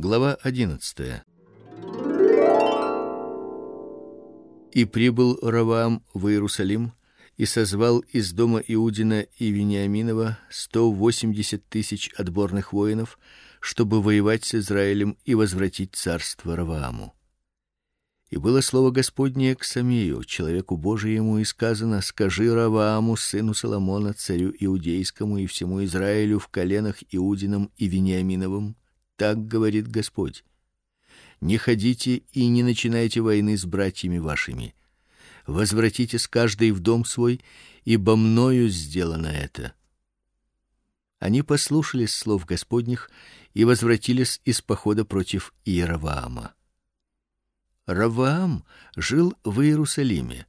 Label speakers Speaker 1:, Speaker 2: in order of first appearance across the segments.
Speaker 1: Глава 11. И прибыл Равам в Иерусалим и созвал из дома Иудина и Вениаминова сто восемьдесят тысяч отборных воинов, чтобы воевать с Израилем и возвратить царство Равааму. И было слово Господнее к Самию, человеку Божиему, и сказано: скажи Равааму сыну Соломона, царю иудейскому и всему Израилю в коленах Иудином и Вениаминовым, так говорит Господь: не ходите и не начинайте войны с братьями вашими. Возвратитесь каждый в дом свой, ибо мною сделано это. Они послушались слов Господних и возвратились из похода против Иеровоама. Раваам жил в Иерусалиме.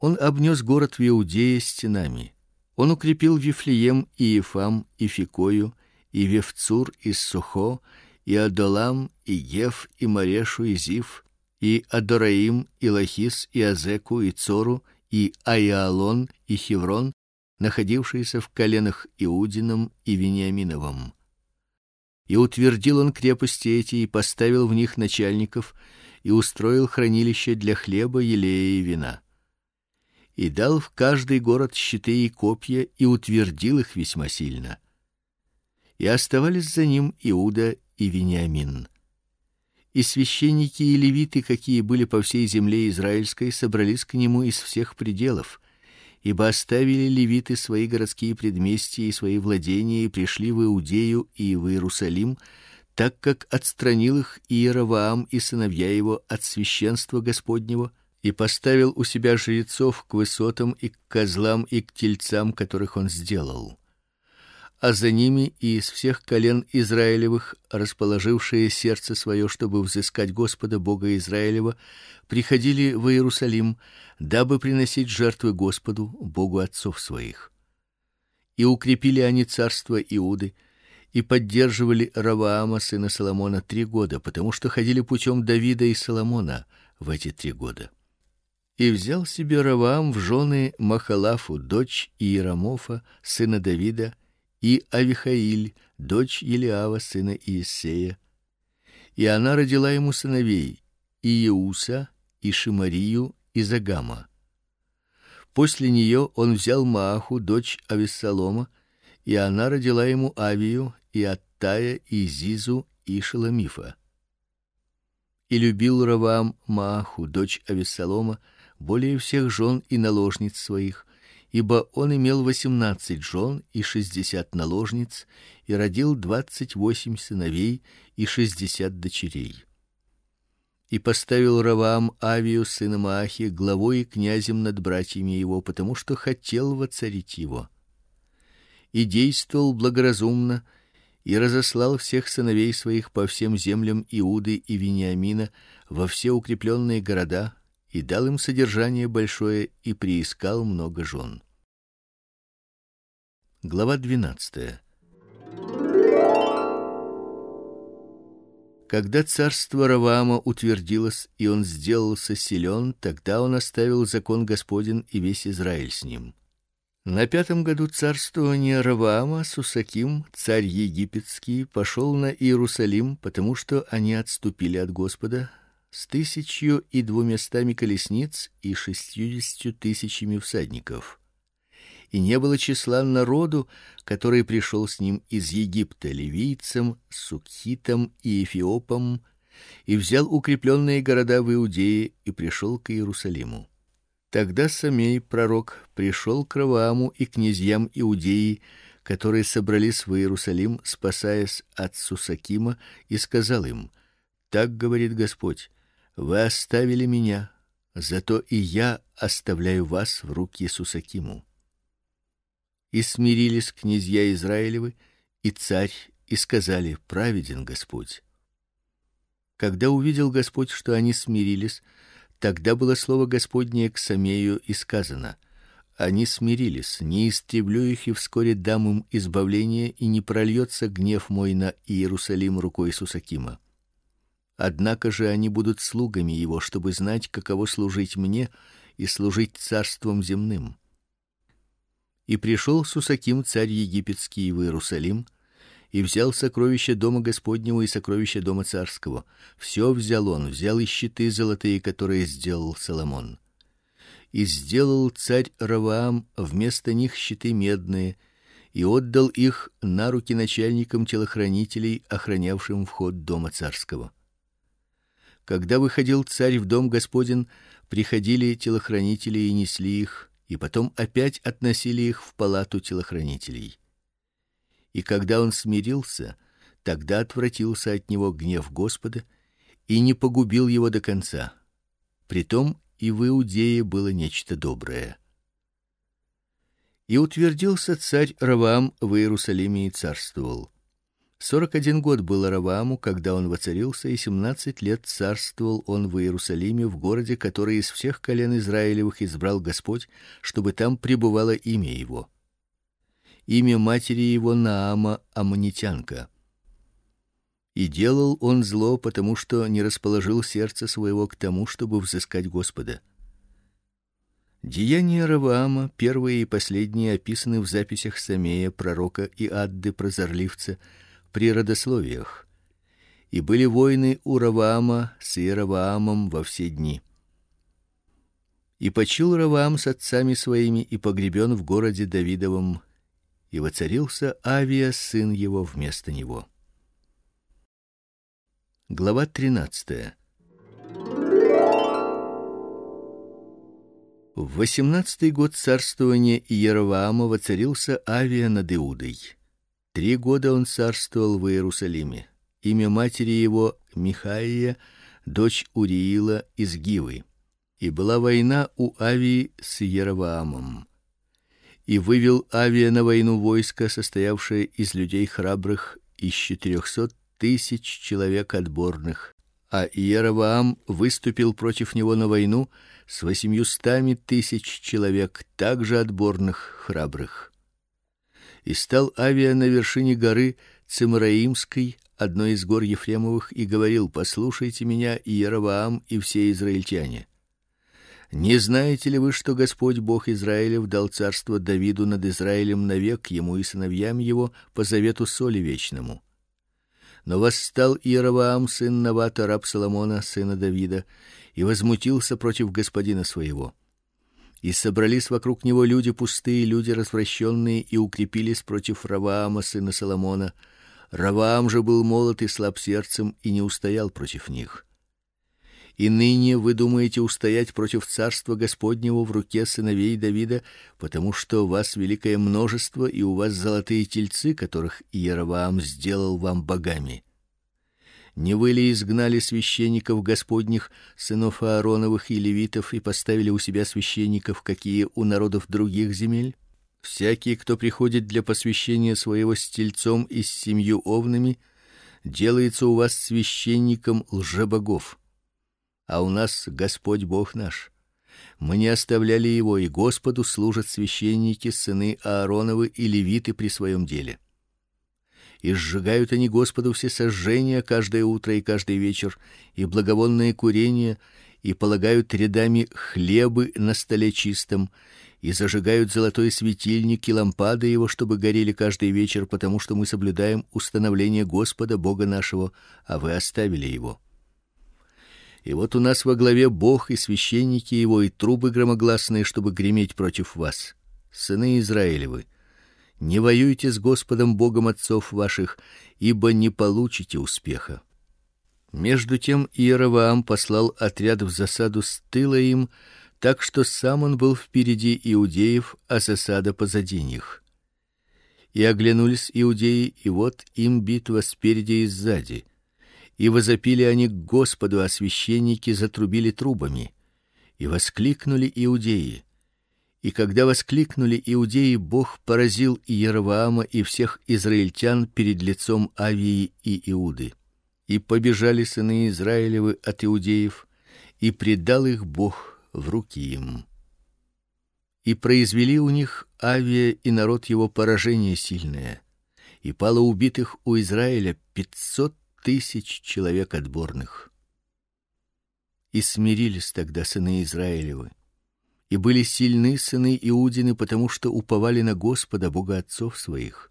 Speaker 1: Он обнес город в Иудее стенами. Он укрепил Вифлеем и Ефам и Фикою и Вевцур и Сухо и Адолам и Ев и Марешу и Зив и Адораим и Лахис и Азеку и Цору и Аиалон и Хеврон, находившиеся в коленах Иудином и Вениаминовом. И утвердил он крепости эти и поставил в них начальников и устроил хранилище для хлеба, елея и вина. И дал в каждый город щиты и копья и утвердил их весьма сильно. И оставались за ним Иуда и Вениамин. И священники и левиты, какие были по всей земле израильской, собрались к нему из всех пределов, ибо оставили левиты свои городские предместья и свои владения и пришли в Иудею и в Иерусалим так как отстранил их Иеровоам и сыновья его от священства Господнего и поставил у себя жрецов к высотам и к козлам и к тельцам, которых он сделал. А за ними и из всех колен Израилевых, расположившие сердце свое, чтобы взыскать Господа Бога Израилева, приходили в Иерусалим, дабы приносить жертвы Господу, Богу отцов своих. И укрепили они царство Иуды, и поддерживали Раваама сына Соломона три года, потому что ходили путем Давида и Соломона в эти три года. И взял себе Раваам в жены Махалафу, дочь Иерамофа, сына Давида, и Авихаиль, дочь Елиава, сына Иессея. И она родила ему сыновей: Иеуса, и Шимарию, и Загама. После нее он взял Мааху, дочь Авессалома, и она родила ему Авию, и Аттая, и Зизу, и Шеламифа. И любил Равам Мааху, дочь Авессалома, более всех жен и наложниц своих, ибо он имел восемнадцать жен и шестьдесят наложниц и родил двадцать восемь сыновей и шестьдесят дочерей. И поставил Равам Авию сына Маахи главой и князем над братьями его, потому что хотел воцарить его. И действовал благоразумно и разослал всех сыновей своих по всем землям Иуды и Вениамина во все укрепленные города и дал им содержание большое и приискал много жен. Глава 12. Когда царство Равама утвердилось и он сделался силен, тогда он оставил закон Господин и весь Израиль с ним. На пятом году царствования Раваама Сусаким, царь египетский, пошел на Иерусалим, потому что они отступили от Господа с тысячью и двумястами колесниц и шестьюдесятью тысячами всадников. И не было числа народу, который пришел с ним из Египта, ливийцам, сукхитам и эфиопам, и взял укрепленные города в Иудее и пришел к Иерусалиму. Тогда Самей пророк пришел к Равааму и князьям Иудеи, которые собрались в Иерусалим, спасаясь от Сусакима, и сказал им: Так говорит Господь: Вы оставили меня, зато и я оставляю вас в руки Сусакиму. И смирились князья Израилевы и царь, и сказали: Праведен Господь. Когда увидел Господь, что они смирились, Тогда было слово Господнее к Самею и сказано: они смирились, не истреблю их и вскоре дам им избавление, и не прольется гнев мой на Иерусалим рукой Сусакима. Однако же они будут слугами его, чтобы знать, каково служить мне и служить царством земным. И пришел Сусаким царь египетский в Иерусалим, и взял сокровища дома Господнего и сокровища дома царского. Все взял он, взял и щиты золотые, которые сделал Соломон. И сделал царь Раваам вместо них щиты медные, и отдал их на руки начальникам телохранителей, охранявшим вход дома царского. Когда выходил царь в дом Господин, приходили телохранители и несли их, и потом опять относили их в палату телохранителей. И когда он смирился, тогда отвратился от него гнев Господа и не погубил его до конца. Притом и в Иудее было нечто доброе. И утвердился царь Равам в Иерусалиме и царствовал. Сорок один год был Раваму, когда он воцарился, и семнадцать лет царствовал он в Иерусалиме, в городе, который из всех колен Израилевых избрал Господь, чтобы там пребывало имя его имя матери его Наама аммонитянка. И делал он зло, потому что не расположил сердце своего к тому, чтобы взыскать Господа. Деяния Раваама, первые и последние, описаны в записях Самея, пророка и Адды прозорливца, при родословиях. И были войны у Раваама с Иераваамом во все дни. И почил Раваам с отцами своими и погребен в городе Давидовом, и воцарился Авия сын его вместо него. Глава 13. В восемнадцатый год царствования Иеровоама воцарился Авия над Иудой. Три года он царствовал в Иерусалиме. Имя матери его Михаия, дочь Уриила из Гивы. И была война у Авии с Иеровоамом и вывел Авия на войну войско, состоявшее из людей храбрых из четырехсот тысяч человек отборных, а Иеровоам выступил против него на войну с восемьюстами тысяч человек также отборных храбрых. И стал Авия на вершине горы Цимраимской, одной из гор Ефремовых, и говорил: "Послушайте меня, Иеровоам и все израильтяне. Не знаете ли вы, что Господь Бог Израилев дал царство Давиду над Израилем навек ему и сыновьям его по завету соли вечному? Но восстал Иеровоам сын Навата раб Соломона сына Давида и возмутился против господина своего. И собрались вокруг него люди пустые, люди развращенные, и укрепились против Раваама сына Соломона. Раваам же был молод и слаб сердцем и не устоял против них и ныне вы думаете устоять против царства Господнего в руке сыновей Давида, потому что вас великое множество и у вас золотые тельцы, которых Иеровоам сделал вам богами. Не вы ли изгнали священников Господних, сынов Аароновых и левитов и поставили у себя священников, какие у народов других земель? Всякий, кто приходит для посвящения своего с тельцом и с семью овнами, делается у вас священником лжебогов а у нас Господь Бог наш. Мы не оставляли его, и Господу служат священники, сыны Аароновы и левиты при своем деле. И сжигают они Господу все сожжения каждое утро и каждый вечер, и благовонные курения, и полагают рядами хлебы на столе чистом, и зажигают золотой светильник и лампады его, чтобы горели каждый вечер, потому что мы соблюдаем установление Господа Бога нашего, а вы оставили его. И вот у нас во главе Бог и священники его и трубы громогласные, чтобы греметь против вас. Сыны Израилевы, не воюйте с Господом Богом отцов ваших, ибо не получите успеха. Между тем Иеровоам послал отряд в засаду с тыла им, так что сам он был впереди иудеев, а засада позади них. И оглянулись иудеи, и вот им битва спереди и сзади и возопили они к Господу, а священники затрубили трубами. И воскликнули иудеи. И когда воскликнули иудеи, Бог поразил Иеровоама и всех израильтян перед лицом Авии и Иуды. И побежали сыны Израилевы от иудеев, и предал их Бог в руки им. И произвели у них Авия и народ его поражение сильное, и пало убитых у Израиля пятьсот тысяч человек отборных. И смирились тогда сыны Израилевы, и были сильны сыны Иудины, потому что уповали на Господа Бога отцов своих.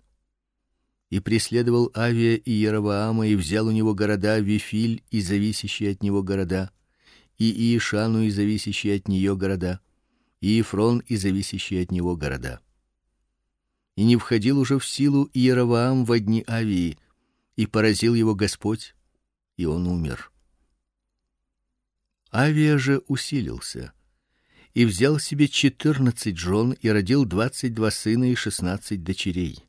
Speaker 1: и преследовал Авия и Яроваама и взял у него города Вифиль и зависящие от него города, и Иешану и зависящие от нее города, и Ефрон и зависящие от него города. И не входил уже в силу Иеровоам в дни Авии, и поразил его Господь, и он умер. Авия же усилился и взял себе четырнадцать жен и родил двадцать два сына и шестнадцать дочерей.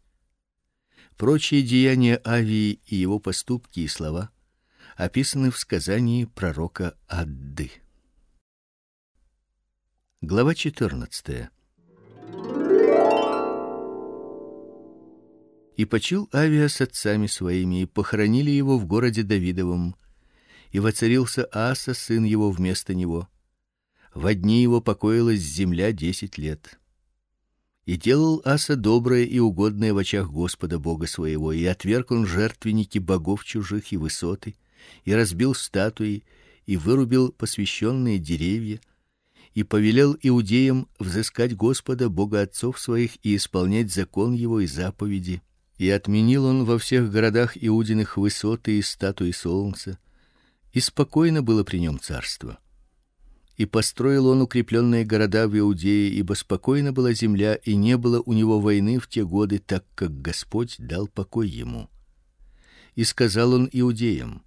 Speaker 1: Прочие деяния Авии и его поступки и слова описаны в сказании пророка Адды. Глава 14. И почил Авия с отцами своими, и похоронили его в городе Давидовом, и воцарился Аса сын его вместо него. В дни его покоилась земля десять лет. И делал Аса доброе и угодное в очах Господа Бога своего, и отверг он жертвенники богов чужих и высоты, и разбил статуи, и вырубил посвященные деревья, и повелел иудеям взыскать Господа Бога отцов своих и исполнять закон его и заповеди. И отменил он во всех городах иудиных высоты и статуи солнца, и спокойно было при нем царство и построил он укрепленные города в Иудее, ибо спокойна была земля, и не было у него войны в те годы, так как Господь дал покой ему. И сказал он иудеям: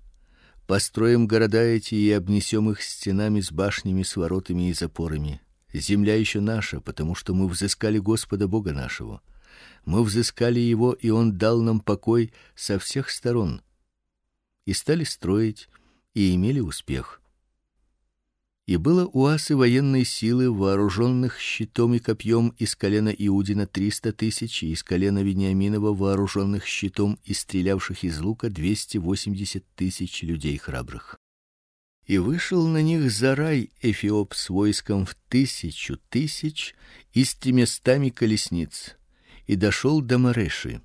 Speaker 1: Построим города эти и обнесем их стенами с башнями, с воротами и запорами. Земля еще наша, потому что мы взыскали Господа Бога нашего. Мы взыскали его, и он дал нам покой со всех сторон. И стали строить и имели успех. И было у Асы военной силы, вооруженных щитом и копьем из колена Иудина триста тысяч, и из колена Вениаминова вооруженных щитом и стрелявших из лука двести восемьдесят тысяч людей храбрых. И вышел на них Зарай Эфиоп с войском в тысячу тысяч и с тремястами колесниц, и дошел до Мареши.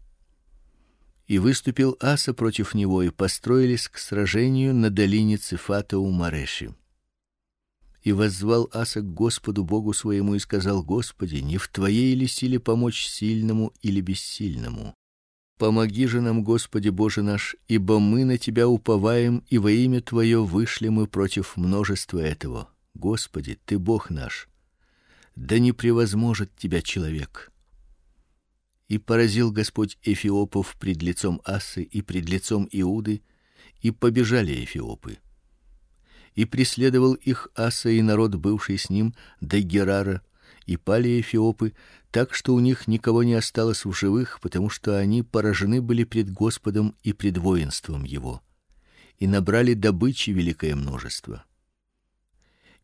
Speaker 1: И выступил Аса против него, и построились к сражению на долине Цифата у Мареши и воззвал Аса к Господу Богу своему и сказал: Господи, не в твоей ли силе помочь сильному или бессильному? Помоги же нам, Господи Боже наш, ибо мы на тебя уповаем, и во имя твое вышли мы против множества этого. Господи, ты Бог наш. Да не превозможет тебя человек. И поразил Господь эфиопов пред лицом Асы и пред лицом Иуды, и побежали эфиопы и преследовал их Аса и народ, бывший с ним, до Герара, и пали эфиопы, так что у них никого не осталось в живых, потому что они поражены были пред Господом и пред воинством его, и набрали добычи великое множество.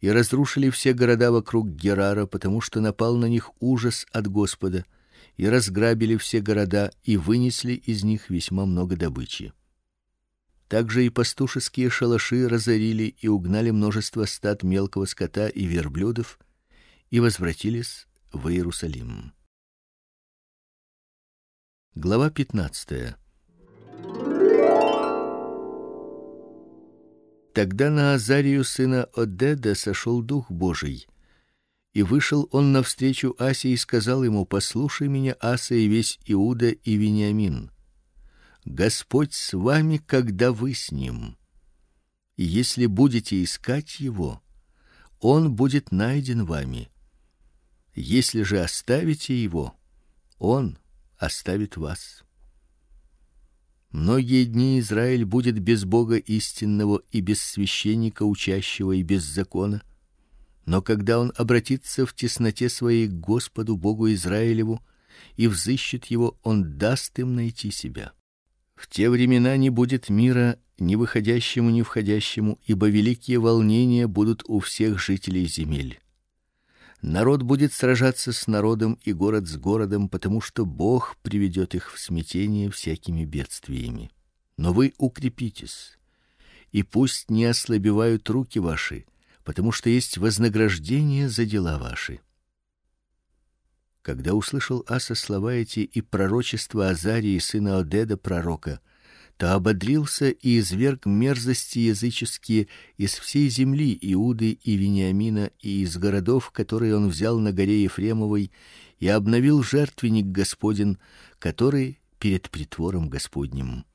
Speaker 1: И разрушили все города вокруг Герара, потому что напал на них ужас от Господа, и разграбили все города и вынесли из них весьма много добычи. Также и пастушеские шалаши разорили и угнали множество стад мелкого скота и верблюдов и возвратились в Иерусалим. Глава 15. Тогда на Азарию сына Одеда сошел дух Божий, и вышел он навстречу Асе и сказал ему: "Послушай меня, Аса и весь Иуда и Вениамин. Господь с вами, когда вы с ним. И если будете искать его, он будет найден вами. Если же оставите его, он оставит вас. Многие дни Израиль будет без Бога истинного и без священника учащего и без закона. Но когда он обратится в тесноте своей к Господу Богу Израилеву и взыщет его, он даст им найти себя. В те времена не будет мира ни выходящему, ни входящему, ибо великие волнения будут у всех жителей земель. Народ будет сражаться с народом и город с городом, потому что Бог приведет их в смятение всякими бедствиями. Но вы укрепитесь, и пусть не ослабевают руки ваши, потому что есть вознаграждение за дела ваши. Когда услышал Аса слова эти и пророчество Азарии сына Одеда пророка, то ободрился и изверг мерзости языческие из всей земли Иуды и Вениамина и из городов, которые он взял на горе Ефремовой, и обновил жертвенник Господин, который перед притвором Господним.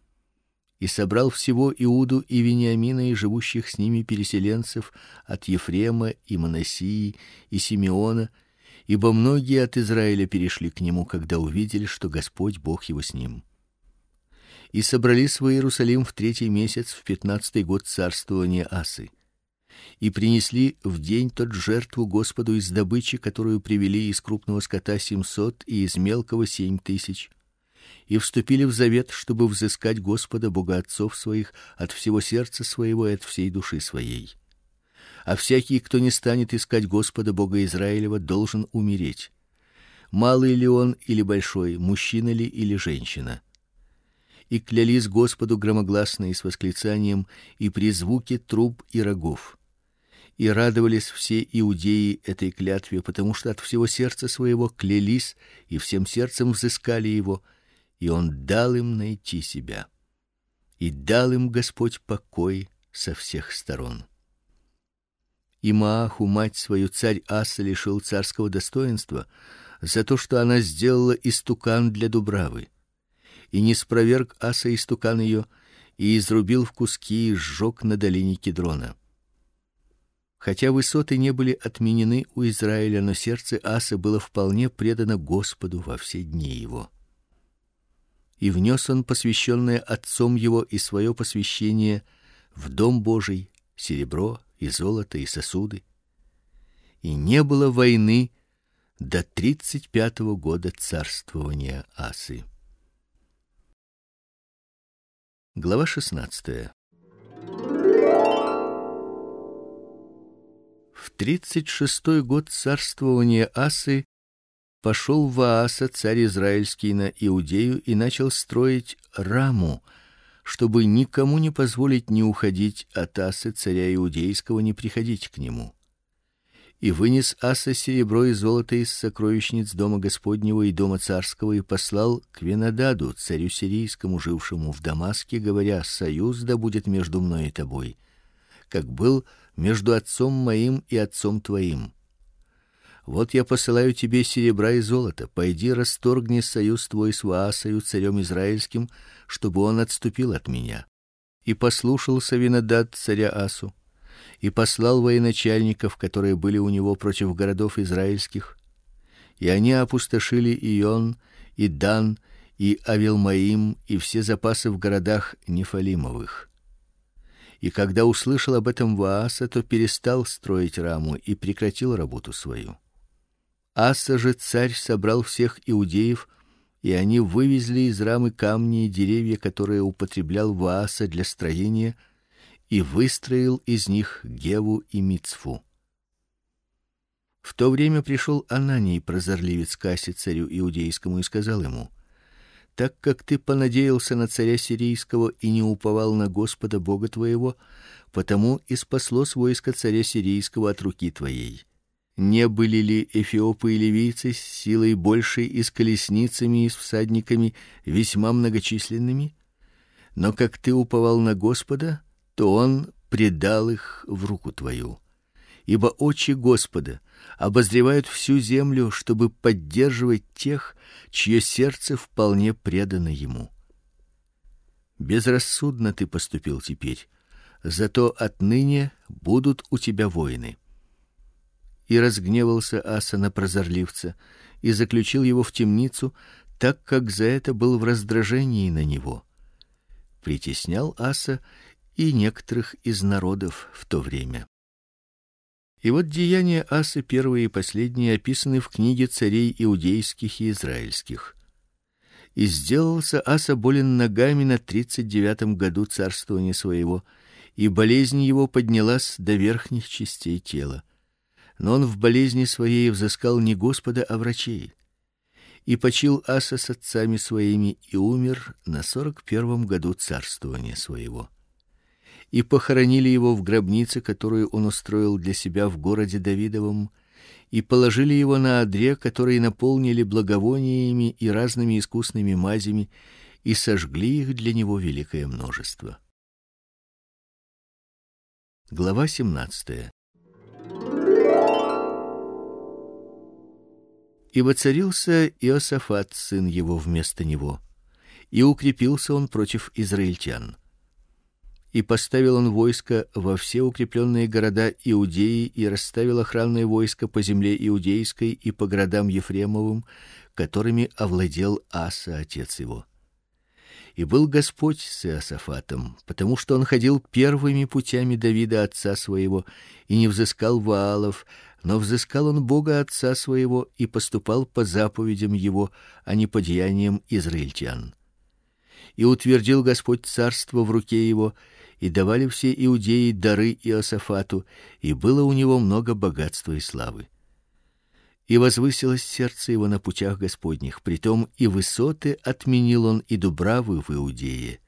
Speaker 1: И собрал всего Иуду и Вениамина и живущих с ними переселенцев от Ефрема и Манасии и Симеона, ибо многие от Израиля перешли к нему, когда увидели, что Господь Бог его с ним. И собрались в Иерусалим в третий месяц в пятнадцатый год царствования Асы и принесли в день тот жертву Господу из добычи, которую привели из крупного скота семьсот и из мелкого семь тысяч, и вступили в завет, чтобы взыскать Господа Бога отцов своих от всего сердца своего и от всей души своей. А всякий, кто не станет искать Господа Бога Израилева, должен умереть. Малый ли он или большой, мужчина ли или женщина. И клялись Господу громогласно и с восклицанием и при звуке труб и рогов и радовались все иудеи этой клятве, потому что от всего сердца своего клялись и всем сердцем взыскали его, и он дал им найти себя. И дал им Господь покой со всех сторон. И Мааху мать свою царь Аса лишил царского достоинства за то, что она сделала истукан для Дубравы. И не спроверг Аса истукан ее и изрубил в куски и сжег на долине Кедрона Хотя высоты не были отменены у Израиля, но сердце Асы было вполне предано Господу во все дни его. И внес он посвященное отцом его и свое посвящение в дом Божий, серебро и золото и сосуды. И не было войны до тридцать пятого года царствования Асы. Глава шестнадцатая. В тридцать шестой год царствования Асы пошел Вааса, царь израильский, на Иудею и начал строить Раму, чтобы никому не позволить ни уходить от Асы, царя иудейского, ни приходить к нему. И вынес Аса серебро и золото из сокровищниц дома Господнего и дома царского и послал к Венададу, царю сирийскому, жившему в Дамаске, говоря: "Союз да будет между мной и тобой" как был между отцом моим и отцом твоим. Вот я посылаю тебе серебра и золото. Пойди расторгни союз твой с Ваасою царем израильским, чтобы он отступил от меня. И послушался Винодад царя Асу, и послал военачальников, которые были у него против городов израильских, и они опустошили Ион, и Дан, и Авилмаим, и все запасы в городах Нефалимовых. И когда услышал об этом Вааса, то перестал строить раму и прекратил работу свою. Аса же царь собрал всех иудеев, и они вывезли из рамы камни и деревья, которые употреблял Вааса для строения, и выстроил из них Геву и Мицфу. В то время пришел Ананий, прозорливец к Асе царю иудейскому, и сказал ему: так как ты понадеялся на царя сирийского и не уповал на Господа Бога твоего, потому и спасло войско царя сирийского от руки твоей. Не были ли эфиопы и ливийцы с силой большей и с колесницами и с всадниками весьма многочисленными? Но как ты уповал на Господа, то он предал их в руку твою. Ибо очи Господа обозревают всю землю, чтобы поддерживать тех, чье сердце вполне предано ему. Безрассудно ты поступил теперь, зато отныне будут у тебя воины. И разгневался Аса на прозорливца и заключил его в темницу, так как за это был в раздражении на него. Притеснял Аса и некоторых из народов в то время. И вот деяния Асы первые и последние описаны в книге царей иудейских и израильских. И сделался Аса болен ногами на тридцать девятом году царствования своего, и болезнь его поднялась до верхних частей тела. Но он в болезни своей взыскал не Господа, а врачей. И почил Аса с отцами своими и умер на сорок первом году царствования своего и похоронили его в гробнице, которую он устроил для себя в городе Давидовом, и положили его на одре, который наполнили благовониями и разными искусными мазями, и сожгли их для него великое множество. Глава 17. И воцарился Иосафат сын его вместо него, и укрепился он против израильтян. И поставил он войско во все укрепленные города Иудеи и расставил охранное войско по земле иудейской и по городам Ефремовым, которыми овладел Аса отец его. И был Господь с Иосафатом, потому что он ходил первыми путями Давида отца своего и не взыскал Ваалов, но взыскал он Бога отца своего и поступал по заповедям его, а не по деяниям израильтян. И утвердил Господь царство в руке его, и давали все иудеи дары Иосафату, и было у него много богатства и славы и возвысилось сердце его на путях Господних, притом и высоты отменил он и дубравы в Иудее.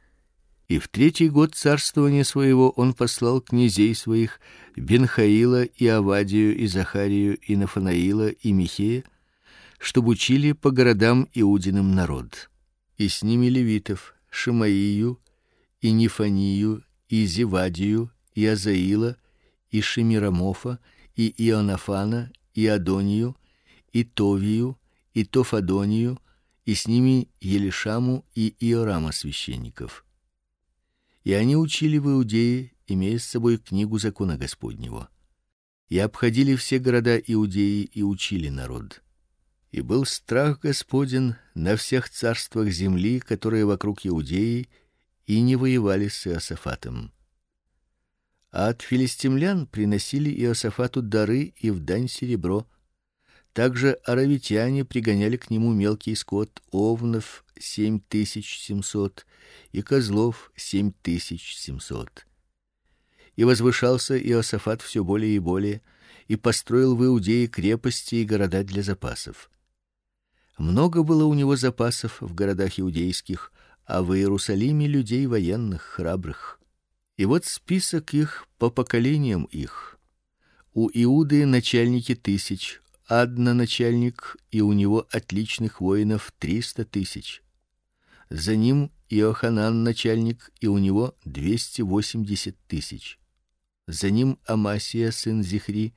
Speaker 1: И в третий год царствования своего он послал князей своих Бенхаила и Авадию и Захарию и Нафанаила и Михея, чтобы учили по городам иудиным народ. И с ними левитов Шимаию и Нифанию и Зевадию и Азаила и Шемирамофа и Ионафана и Адонию и Товию, и Тофадонию, и с ними Елишаму и Иорама священников. И они учили в Иудее, имея с собой книгу закона Господнего. И обходили все города Иудеи и учили народ. И был страх Господин на всех царствах земли, которые вокруг Иудеи, и не воевали с Иосафатом. А от филистимлян приносили Иосафату дары и в дань серебро, также аравитяне пригоняли к нему мелкий скот, овнов семь тысяч семьсот и козлов семь тысяч семьсот. И возвышался Иосафат все более и более, и построил в Иудее крепости и города для запасов. Много было у него запасов в городах иудейских, а в Иерусалиме людей военных, храбрых. И вот список их по поколениям их. У Иуды начальники тысяч, Адна начальник, и у него отличных воинов триста тысяч. За ним Иоханан начальник, и у него двести восемьдесят тысяч. За ним Амасия сын Зихри,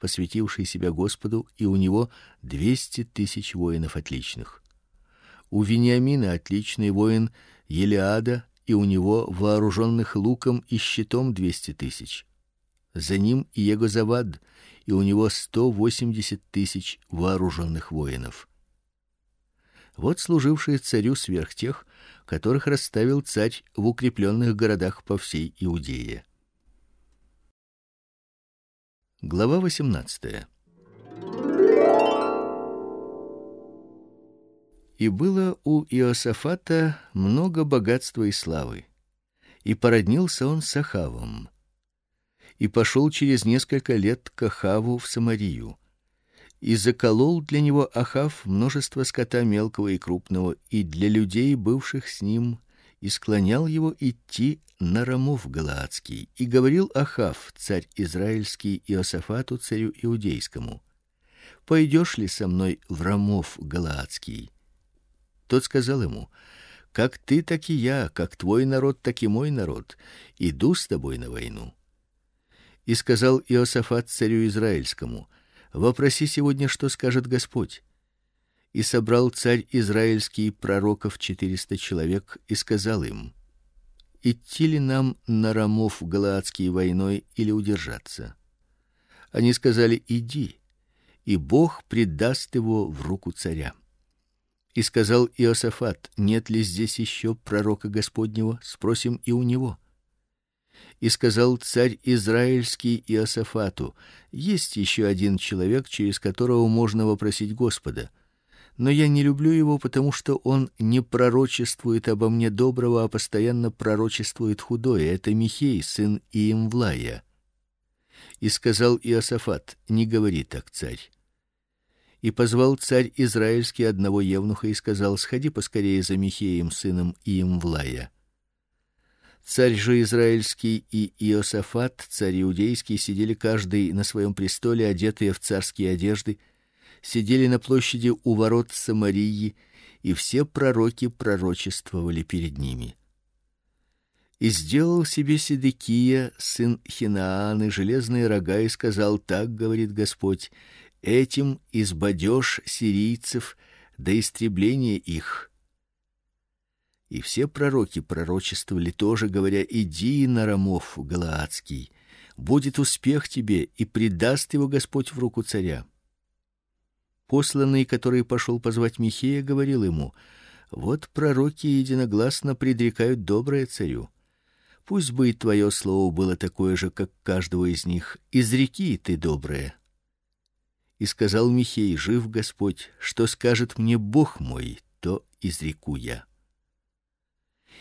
Speaker 1: посвятивший себя Господу, и у него двести тысяч воинов отличных. У Вениамина отличный воин Елиада, и у него вооруженных луком и щитом двести тысяч. За ним Иегозавад, и у него сто восемьдесят тысяч вооруженных воинов. Вот служившие царю сверх тех, которых расставил царь в укрепленных городах по всей Иудее. Глава 18. И было у Иосафата много богатства и славы, и породнился он с Ахавом и пошел через несколько лет к Ахаву в Самарию. И заколол для него Ахав множество скота мелкого и крупного, и для людей, бывших с ним, и склонял его идти на Рамов Галаадский, и говорил Ахав, царь израильский, Иосафату, царю иудейскому: Пойдешь ли со мной в Рамов Галаадский? Тот сказал ему: Как ты, так и я, как твой народ, так и мой народ, иду с тобой на войну. И сказал Иосафат царю израильскому: "Вопроси сегодня, что скажет Господь". И собрал царь израильский пророков четыреста человек и сказал им: идти ли нам на Рамов галаадский войной или удержаться? Они сказали: иди, и Бог предаст его в руку царя. И сказал Иосафат: нет ли здесь еще пророка Господнего? Спросим и у него. И сказал царь израильский Иосафату: есть еще один человек, через которого можно вопросить Господа. Но я не люблю его, потому что он не пророчествует обо мне доброго, а постоянно пророчествует худое. Это Михей, сын Иемвлая. И сказал Иосафат: не говори так, царь. И позвал царь израильский одного евнуха и сказал: сходи поскорее за Михеем, сыном Иемвлая. Царь же израильский и Иосафат, царь иудейский, сидели каждый на своем престоле, одетые в царские одежды, сидели на площади у ворот Самарии, и все пророки пророчествовали перед ними. И сделал себе Седекия, сын Хинааны, железные рога и сказал: "Так говорит Господь: этим избадешь сирийцев до истребления их". И все пророки пророчествовали тоже, говоря: "Иди на Рамов Галаадский, будет успех тебе, и предаст его Господь в руку царя". Посланный, который пошел позвать Михея, говорил ему: "Вот пророки единогласно предрекают доброе царю. Пусть бы и твое слово было такое же, как каждого из них. Изреки ты доброе". И сказал Михей: "Жив Господь, что скажет мне Бог мой, то изреку я".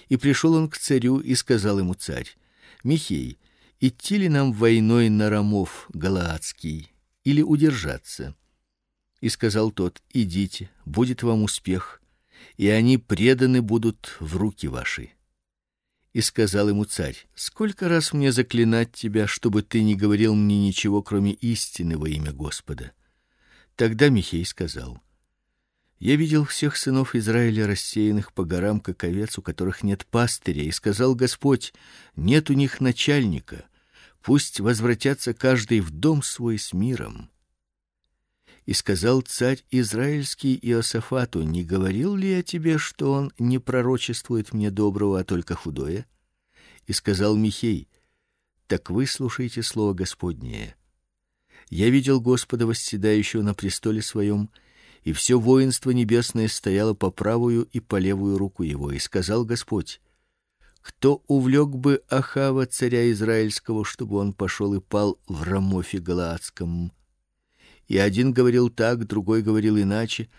Speaker 1: И пришел он к царю и сказал ему царь: Михей, идти ли нам войной на Рамов Галаадский или удержаться? И сказал тот: идите, будет вам успех, и они преданы будут в руки ваши. И сказал ему царь: Сколько раз мне заклинать тебя, чтобы ты не говорил мне ничего, кроме истины во имя Господа? Тогда Михей сказал: я видел всех сынов Израиля рассеянных по горам, как овец, у которых нет пастыря, и сказал Господь: нет у них начальника. Пусть возвратятся каждый в дом свой с миром. И сказал царь израильский Иосафату: не говорил ли я тебе, что он не пророчествует мне доброго, а только худое? И сказал Михей: так выслушайте слово Господнее. Я видел Господа восседающего на престоле своем и все воинство небесное стояло по правую и по левую руку его, и сказал Господь: кто увлек бы Ахава царя израильского, чтобы он пошел и пал в Рамофе Галаадском? И один говорил так, другой говорил иначе,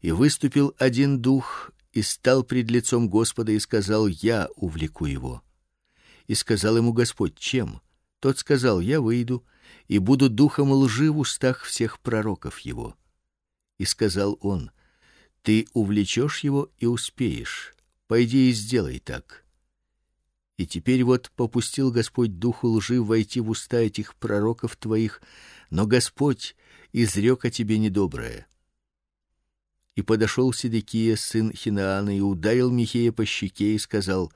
Speaker 1: и выступил один дух и стал пред лицом Господа и сказал: я увлеку его. И сказал ему Господь: чем? Тот сказал: я выйду и буду духом лжи в устах всех пророков его. И сказал он: Ты увлечешь его и успеешь. Пойди и сделай так. И теперь вот попустил Господь духу лжи войти в уста этих пророков твоих, но Господь изрек о тебе недоброе. И подошел Седекия сын Хинаана и ударил Михея по щеке и сказал: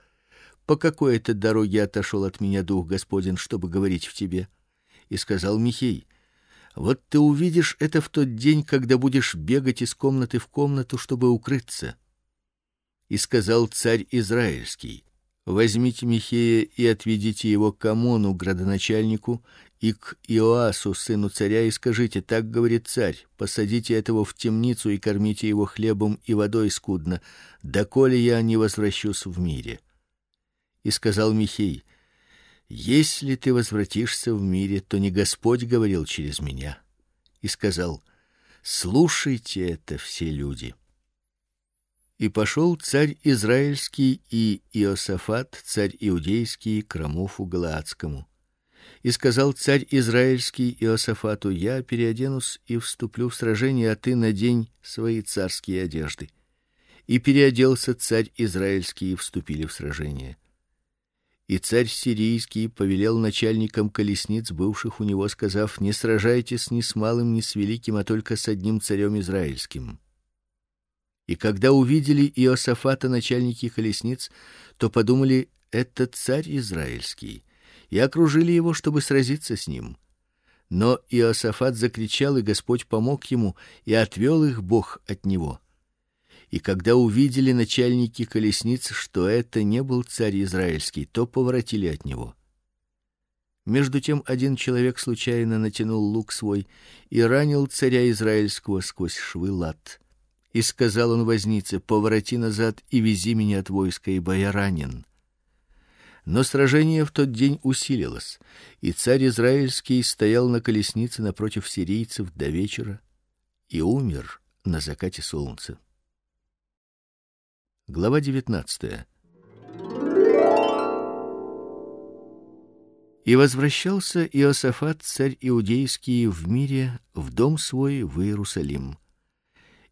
Speaker 1: По какой это дороге отошел от меня дух Господень, чтобы говорить в тебе? И сказал Михей: вот ты увидишь это в тот день, когда будешь бегать из комнаты в комнату, чтобы укрыться. И сказал царь израильский: Возьмите Михея и отведите его к Амону, градоначальнику, и к Иоасу, сыну царя, и скажите: так говорит царь: посадите этого в темницу и кормите его хлебом и водой скудно, доколе я не возвращусь в мире. И сказал Михей: если ты возвратишься в мире, то не Господь говорил через меня и сказал: слушайте это все люди. И пошел царь израильский и Иосафат, царь иудейский, к Рамофу Галаадскому. И сказал царь израильский Иосафату: Я переоденусь и вступлю в сражение, а ты надень свои царские одежды. И переоделся царь израильский и вступили в сражение. И царь сирийский повелел начальникам колесниц, бывших у него, сказав: "Не сражайтесь ни с малым, ни с великим, а только с одним царем израильским". И когда увидели Иосафата начальники колесниц, то подумали: "Это царь израильский", и окружили его, чтобы сразиться с ним. Но Иосафат закричал, и Господь помог ему, и отвел их Бог от него. И когда увидели начальники колесниц, что это не был царь израильский, то поворотили от него. Между тем один человек случайно натянул лук свой и ранил царя израильского сквозь швы лат. И сказал он вознице: "Повороти назад и вези меня от войска, ибо я ранен". Но сражение в тот день усилилось, и царь израильский стоял на колеснице напротив сирийцев до вечера и умер на закате солнца. Глава 19. И возвращался Иосафат царь иудейский в мире в дом свой в Иерусалим.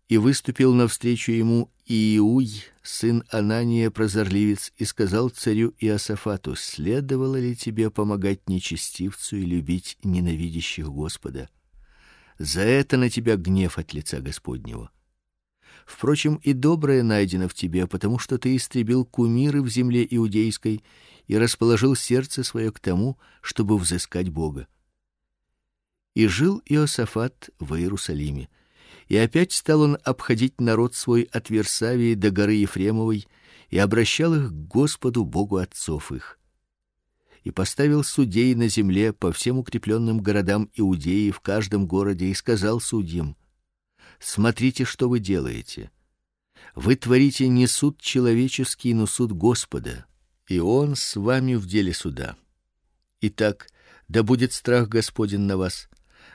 Speaker 1: И выступил навстречу ему Иуй, сын Анания прозорливец, и сказал царю Иосафату: следовало ли тебе помогать нечестивцу и любить ненавидящих Господа? За это на тебя гнев от лица Господнего. Впрочем, и доброе найдено в тебе, потому что ты истребил кумиры в земле иудейской и расположил сердце свое к тому, чтобы взыскать Бога. И жил Иосафат в Иерусалиме. И опять стал он обходить народ свой от Версавии до горы Ефремовой и обращал их к Господу Богу отцов их. И поставил судей на земле по всем укрепленным городам Иудеи в каждом городе и сказал судьям: Смотрите, что вы делаете. Вы творите не суд человеческий, но суд Господа, и он с вами в деле суда. Итак, да будет страх Господень на вас.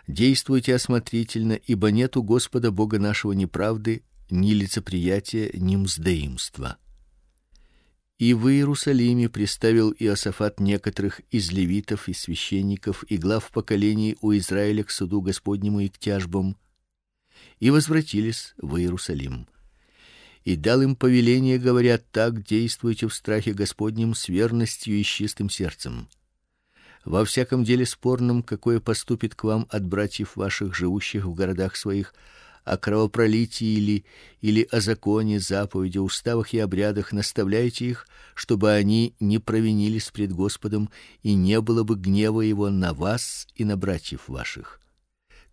Speaker 1: Действуйте осмотрительно, ибо нет у Господа Бога нашего ни правды, ни лицеприятия, ни мздоимства. И в Иерусалиме приставил Иосафат некоторых из левитов и священников и глав поколений у Израиля к суду Господнему и к тяжбам, и возвратились в Иерусалим. И дал им повеление, говоря: так действуйте в страхе Господнем с верностью и чистым сердцем во всяком деле спорном, какое поступит к вам от братьев ваших, живущих в городах своих, о кровопролитии или или о законе, заповеди, уставах и обрядах, наставляйте их, чтобы они не провинились пред Господом и не было бы гнева его на вас и на братьев ваших.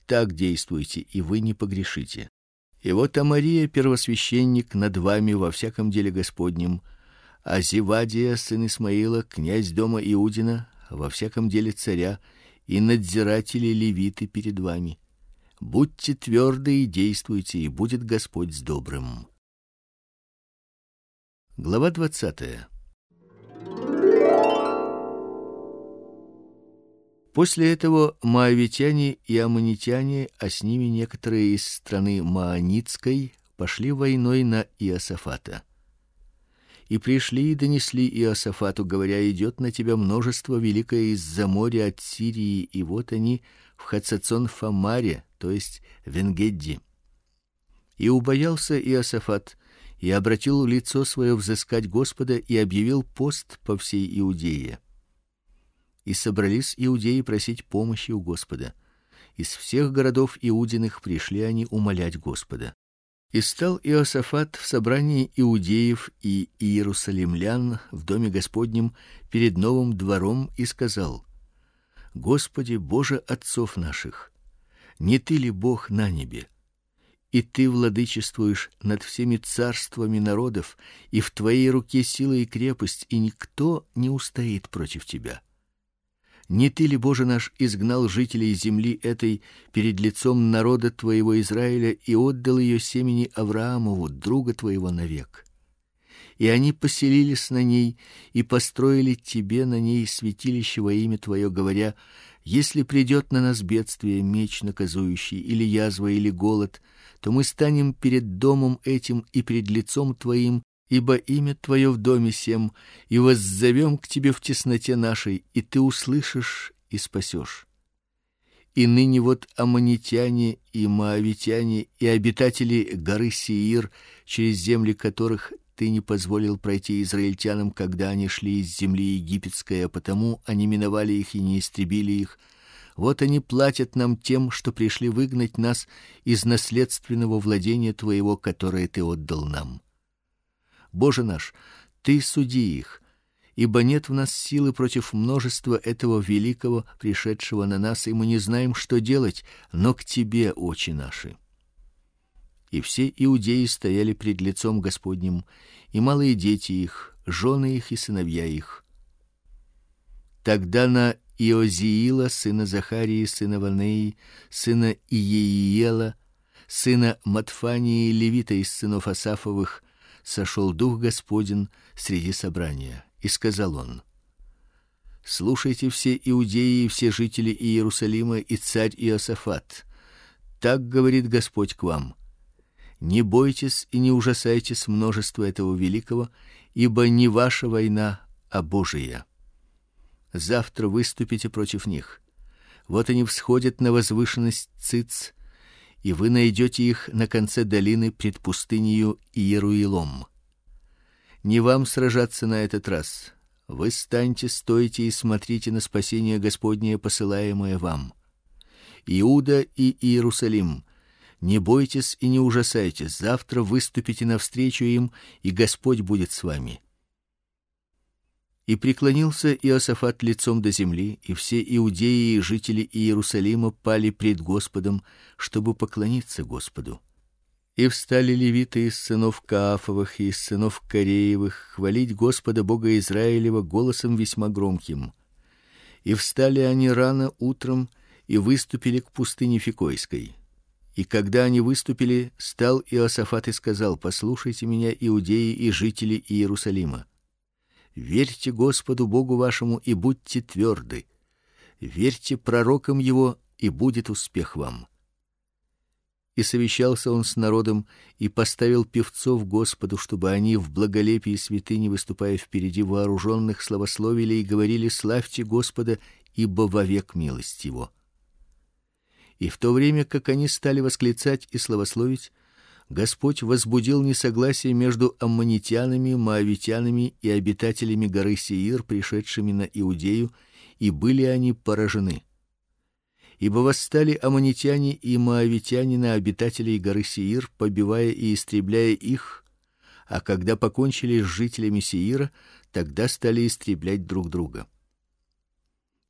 Speaker 1: Так действуйте, и вы не погрешите. И вот Амария, первосвященник над вами во всяком деле Господнем, а Зевадия, сын Исмаила, князь дома Иудина, во всяком деле царя, и надзиратели левиты перед вами. Будьте тверды и действуйте, и будет Господь с добрым. Глава двадцатая. После этого маавитяне и аммонитяне, а с ними некоторые из страны Маанитской, пошли войной на Иосафата и пришли и донесли Иосафату, говоря: идет на тебя множество великое из-за моря от Сирии, и вот они в Хацацон-Фамаре, то есть в Энгедди. И убоялся Иосафат и обратил лицо свое взыскать Господа и объявил пост по всей Иудее. И собрались иудеи просить помощи у Господа. Из всех городов иудиных пришли они умолять Господа. И стал Иосафат в собрании иудеев и иерусалимлян в доме Господнем перед новым двором и сказал: Господи, Боже отцов наших, не ты ли Бог на небе? И ты владычествуешь над всеми царствами народов, и в твоей руке сила и крепость, и никто не устоит против тебя. Не ты ли, Боже наш, изгнал жителей земли этой перед лицом народа твоего Израиля и отдал ее семени Авраамову, друга твоего навек? И они поселились на ней и построили тебе на ней святилище во имя твое, говоря: если придет на нас бедствие, меч наказующий, или язва, или голод, то мы станем перед домом этим и перед лицом твоим ибо имя твое в доме сем, и воззовем к тебе в тесноте нашей, и ты услышишь и спасешь. И ныне вот аммонитяне и моавитяне и обитатели горы Сеир, через земли которых ты не позволил пройти израильтянам, когда они шли из земли египетской, а потому они миновали их и не истребили их. Вот они платят нам тем, что пришли выгнать нас из наследственного владения твоего, которое ты отдал нам. Боже наш, ты суди их, ибо нет в нас силы против множества этого великого, пришедшего на нас, и мы не знаем, что делать, но к тебе, очи наши. И все иудеи стояли пред лицом Господним, и малые дети их, жены их и сыновья их. Тогда на Иозиила, сына Захарии, сына Ванеи, сына Иеиела, сына Матфании, левита из сынов Асафовых, сошел дух Господень среди собрания, и сказал он: Слушайте все иудеи и все жители Иерусалима и царь Иосафат. Так говорит Господь к вам: Не бойтесь и не ужасайтесь множества этого великого, ибо не ваша война, а Божия. Завтра выступите против них. Вот они всходят на возвышенность Циц, и вы найдете их на конце долины пред пустынею Иеруилом. Не вам сражаться на этот раз. Вы станьте, стойте и смотрите на спасение Господнее, посылаемое вам. Иуда и Иерусалим, не бойтесь и не ужасайтесь. Завтра выступите навстречу им, и Господь будет с вами. И преклонился Иосафат лицом до земли, и все иудеи и жители Иерусалима пали пред Господом, чтобы поклониться Господу. И встали левиты из сынов Каафовых и из сынов Кореевых хвалить Господа Бога Израилева голосом весьма громким. И встали они рано утром и выступили к пустыне Фикойской. И когда они выступили, стал Иосафат и сказал: "Послушайте меня, иудеи и жители Иерусалима. Верьте Господу Богу вашему и будьте тверды. Верьте пророкам его, и будет успех вам". И совещался он с народом и поставил певцов Господу, чтобы они в благолепии святыни, выступая впереди вооруженных, славословили и говорили: "Славьте Господа, ибо вовек милость его". И в то время, как они стали восклицать и славословить, Господь возбудил несогласие между аммонитянами, моавитянами и обитателями горы Сеир, пришедшими на Иудею, и были они поражены ибо восстали аммонитяне и моавитяне на обитателей горы Сеир, побивая и истребляя их, а когда покончили с жителями Сеира, тогда стали истреблять друг друга.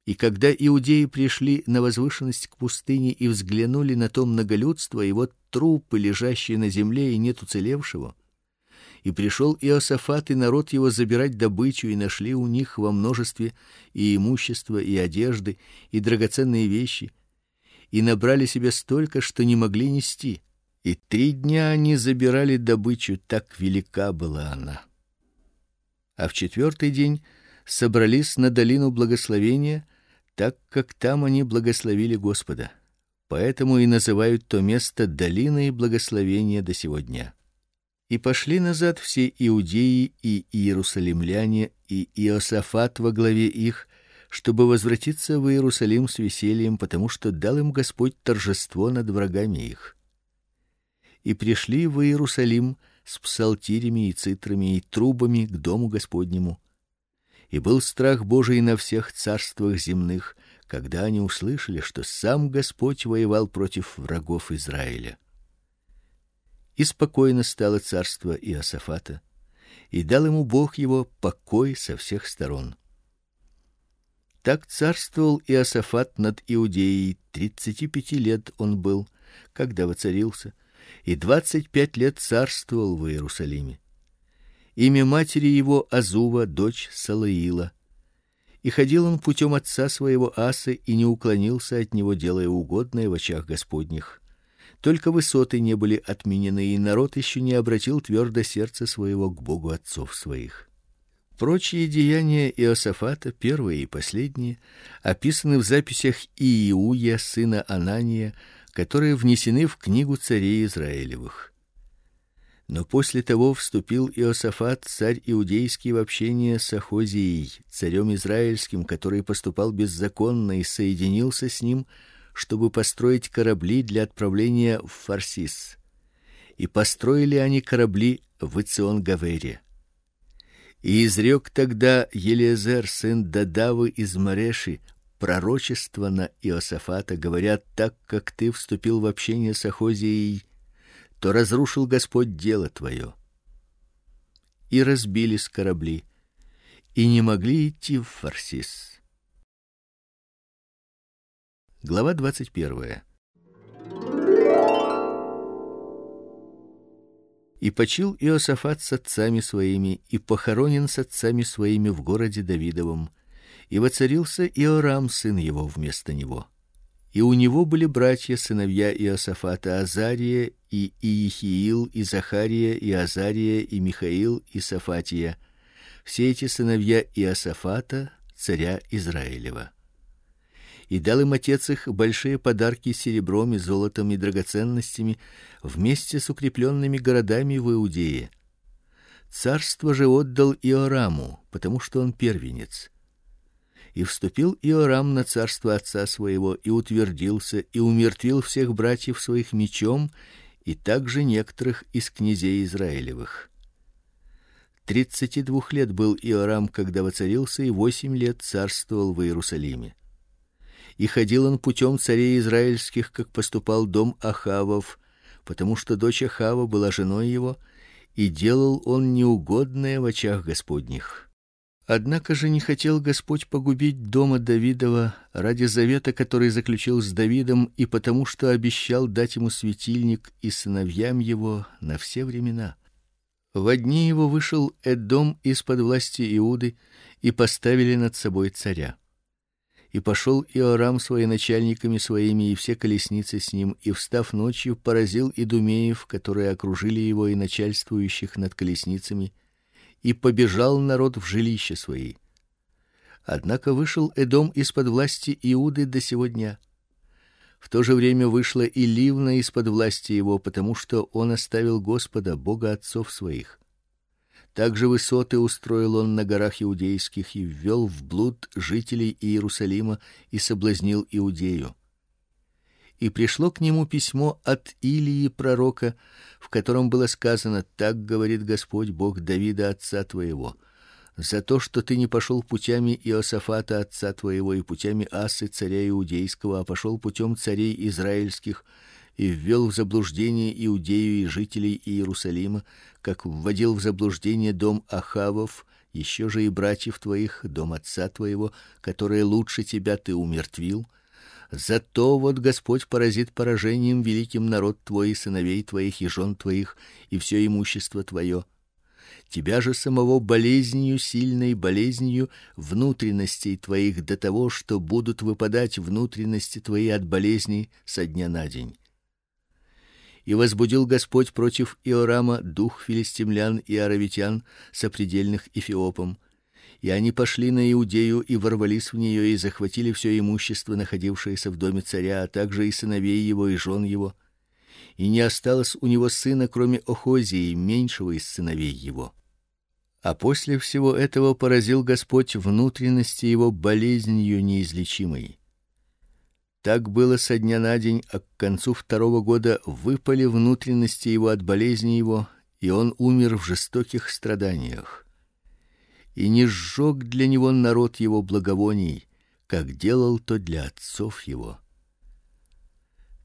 Speaker 1: И когда иудеи пришли на возвышенность к пустыне и взглянули на то многолюдство, и вот трупы, лежащие на земле, и нет уцелевшего, и пришел Иосафат и народ его забирать добычу, и нашли у них во множестве и имущество, и одежды, и драгоценные вещи, и набрали себе столько, что не могли нести. И три дня они забирали добычу, так велика была она. А в четвертый день собрались на долину благословения, так как там они благословили Господа. Поэтому и называют то место долиной благословения до сего дня. И пошли назад все иудеи и иерусалимляне и Иосафат во главе их, чтобы возвратиться в Иерусалим с весельем, потому что дал им Господь торжество над врагами их. И пришли в Иерусалим с псалтирями и цитрами и трубами к дому Господнему. И был страх Божий на всех царствах земных, когда они услышали, что сам Господь воевал против врагов Израиля. И спокойно стало царство Иосафата, и дал ему Бог его покой со всех сторон. Так царствовал Иосафат над Иудеей, тридцати пяти лет он был, когда воцарился, и двадцать пять лет царствовал в Иерусалиме. Имя матери его Азува, дочь Салаила. И ходил он путем отца своего Асы и не уклонился от него, делая угодное в очах Господних. Только высоты не были отменены, и народ еще не обратил твердо сердце своего к Богу отцов своих. Прочие деяния Иосафата, первые и последние, описаны в записях Иуя сына Анания, которые внесены в книгу царей Израилевых. Но после того вступил Иосафат, царь иудейский, в общение с Ахозией, царем израильским, который поступал беззаконно и соединился с ним, чтобы построить корабли для отправления в Фарсис. И построили они корабли в Ицион-Гавере. И изрек тогда Елизар сын Дадавы из Мареши пророчество на Иосафата, говорят: так как ты вступил в общение с Ахозией, то разрушил Господь дело твое. И разбились корабли, и не могли идти в Фарсис. Глава двадцать первая. И почил Иосафат с отцами своими и похоронен с отцами своими в городе Давидовом. И воцарился Иорам сын его вместо него. И у него были братья сыновья Иосафата Азария и Иехиил и Захария и Азария и Михаил и Сафатия. Все эти сыновья Иосафата, царя Израилева и дал им отец их большие подарки серебром и золотом и драгоценностями вместе с укрепленными городами в Иудее. Царство же отдал Иораму, потому что он первенец. И вступил Иорам на царство отца своего и утвердился и умертвил всех братьев своих мечом и также некоторых из князей израилевых. Тридцати двух лет был Иорам, когда воцарился, и восемь лет царствовал в Иерусалиме и ходил он путем царей израильских, как поступал дом Ахавов, потому что дочь Ахава была женой его, и делал он неугодное в очах Господних. Однако же не хотел Господь погубить дома Давидова ради завета, который заключил с Давидом, и потому что обещал дать ему светильник и сыновьям его на все времена. В одни его вышел Эдом из-под власти Иуды и поставили над собой царя. И пошел Иорам с начальниками своими и все колесницы с ним, и встав ночью, поразил идумеев, которые окружили его и начальствующих над колесницами, и побежал народ в жилища свои. Однако вышел Эдом из-под власти Иуды до сего дня. В то же время вышла и Ливна из-под власти его, потому что он оставил Господа, Бога отцов своих. Также высоты устроил он на горах иудейских и ввел в блуд жителей Иерусалима и соблазнил Иудею. И пришло к нему письмо от Илии пророка, в котором было сказано: так говорит Господь Бог Давида отца твоего: за то, что ты не пошел путями Иосафата отца твоего и путями Асы царя иудейского, а пошел путем царей израильских и ввел в заблуждение иудею и жителей Иерусалима, как вводил в заблуждение дом Ахавов, еще же и братьев твоих, дом отца твоего, которые лучше тебя ты умертвил. Зато вот Господь поразит поражением великим народ твой и сыновей твоих и жен твоих и все имущество твое. Тебя же самого болезнью сильной болезнью внутренностей твоих до того, что будут выпадать внутренности твои от болезни со дня на день и возбудил Господь против Иорама дух филистимлян и аравитян сопредельных эфиопам. И они пошли на Иудею и ворвались в нее и захватили все имущество, находившееся в доме царя, а также и сыновей его и жен его. И не осталось у него сына, кроме Охозии, меньшего из сыновей его. А после всего этого поразил Господь внутренности его болезнью неизлечимой так было со дня на день, а к концу второго года выпали внутренности его от болезни его, и он умер в жестоких страданиях. И не сжег для него народ его благовоний, как делал то для отцов его.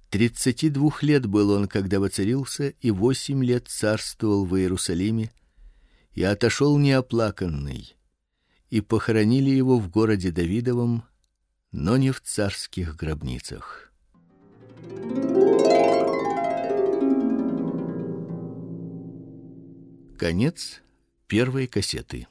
Speaker 1: Тридцати двух лет был он, когда воцарился, и восемь лет царствовал в Иерусалиме, и отошел неоплаканный, и похоронили его в городе Давидовом но не в царских гробницах. Конец первой кассеты.